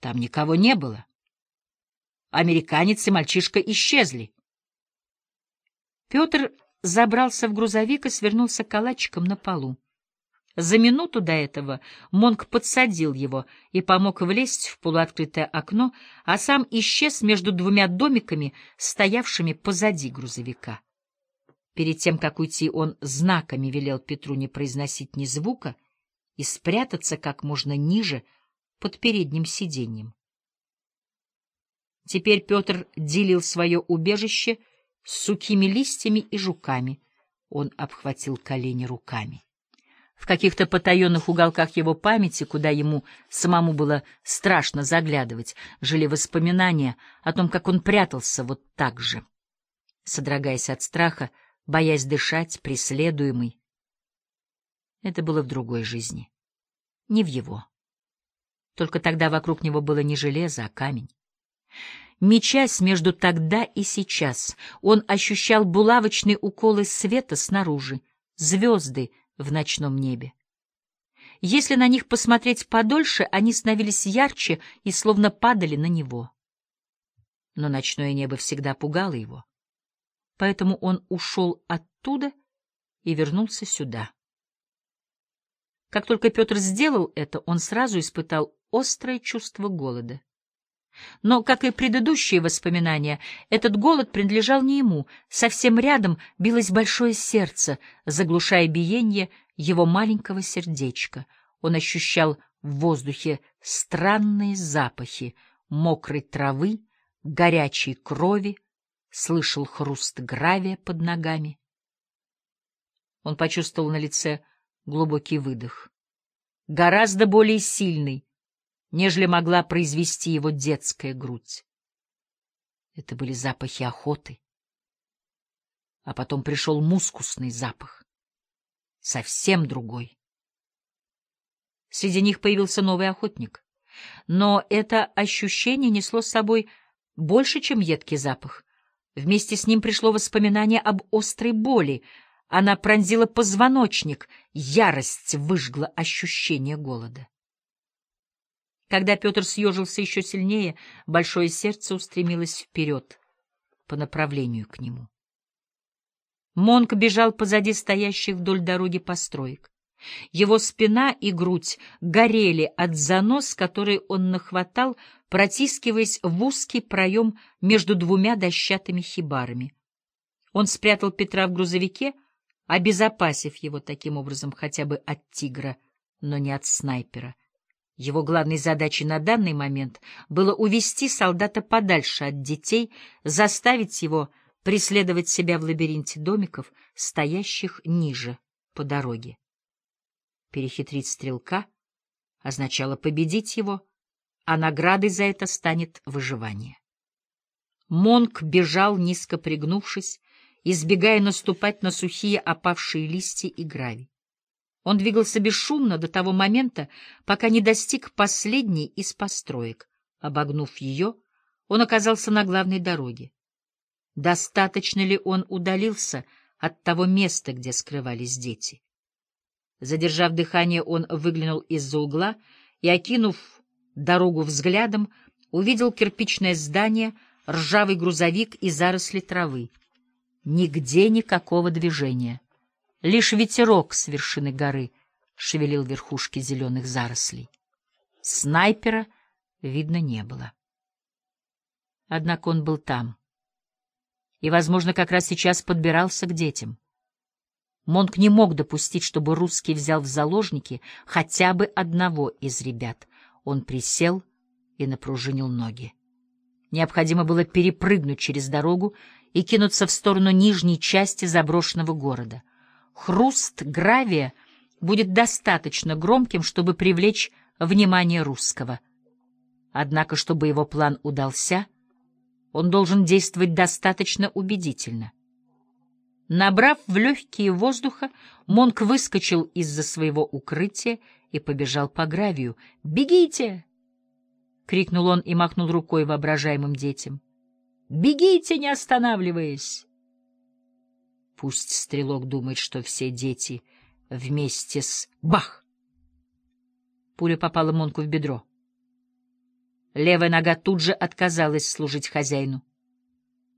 Там никого не было. Американец и мальчишка исчезли. Петр забрался в грузовик и свернулся калачиком на полу. За минуту до этого Монк подсадил его и помог влезть в полуоткрытое окно, а сам исчез между двумя домиками, стоявшими позади грузовика. Перед тем, как уйти, он знаками велел Петру не произносить ни звука и спрятаться как можно ниже под передним сиденьем. Теперь Петр делил свое убежище с сухими листьями и жуками. Он обхватил колени руками. В каких-то потаенных уголках его памяти, куда ему самому было страшно заглядывать, жили воспоминания о том, как он прятался вот так же. Содрогаясь от страха, боясь дышать, преследуемый. Это было в другой жизни, не в его. Только тогда вокруг него было не железо, а камень. Мечась между тогда и сейчас, он ощущал булавочные уколы света снаружи, звезды в ночном небе. Если на них посмотреть подольше, они становились ярче и словно падали на него. Но ночное небо всегда пугало его. Поэтому он ушел оттуда и вернулся сюда. Как только Петр сделал это, он сразу испытал острое чувство голода. Но, как и предыдущие воспоминания, этот голод принадлежал не ему. Совсем рядом билось большое сердце, заглушая биение его маленького сердечка. Он ощущал в воздухе странные запахи мокрой травы, горячей крови, слышал хруст гравия под ногами. Он почувствовал на лице глубокий выдох, гораздо более сильный, нежели могла произвести его детская грудь. Это были запахи охоты. А потом пришел мускусный запах, совсем другой. Среди них появился новый охотник. Но это ощущение несло с собой больше, чем едкий запах. Вместе с ним пришло воспоминание об острой боли. Она пронзила позвоночник, ярость выжгла ощущение голода. Когда Петр съежился еще сильнее, большое сердце устремилось вперед, по направлению к нему. Монк бежал позади стоящих вдоль дороги построек. Его спина и грудь горели от занос, который он нахватал, протискиваясь в узкий проем между двумя дощатыми хибарами. Он спрятал Петра в грузовике, обезопасив его таким образом хотя бы от тигра, но не от снайпера. Его главной задачей на данный момент было увести солдата подальше от детей, заставить его преследовать себя в лабиринте домиков, стоящих ниже по дороге. Перехитрить стрелка означало победить его, а наградой за это станет выживание. Монк бежал, низко пригнувшись, избегая наступать на сухие опавшие листья и гравий. Он двигался бесшумно до того момента, пока не достиг последней из построек. Обогнув ее, он оказался на главной дороге. Достаточно ли он удалился от того места, где скрывались дети? Задержав дыхание, он выглянул из-за угла и, окинув дорогу взглядом, увидел кирпичное здание, ржавый грузовик и заросли травы. Нигде никакого движения. Лишь ветерок с вершины горы шевелил верхушки зеленых зарослей. Снайпера видно не было. Однако он был там. И, возможно, как раз сейчас подбирался к детям. Монк не мог допустить, чтобы русский взял в заложники хотя бы одного из ребят. Он присел и напружинил ноги. Необходимо было перепрыгнуть через дорогу и кинуться в сторону нижней части заброшенного города. Хруст гравия будет достаточно громким, чтобы привлечь внимание русского. Однако, чтобы его план удался, он должен действовать достаточно убедительно. Набрав в легкие воздуха, Монк выскочил из-за своего укрытия и побежал по гравию. «Бегите!» — крикнул он и махнул рукой воображаемым детям. «Бегите, не останавливаясь!» Пусть стрелок думает, что все дети вместе с... Бах! Пуля попала Монку в бедро. Левая нога тут же отказалась служить хозяину.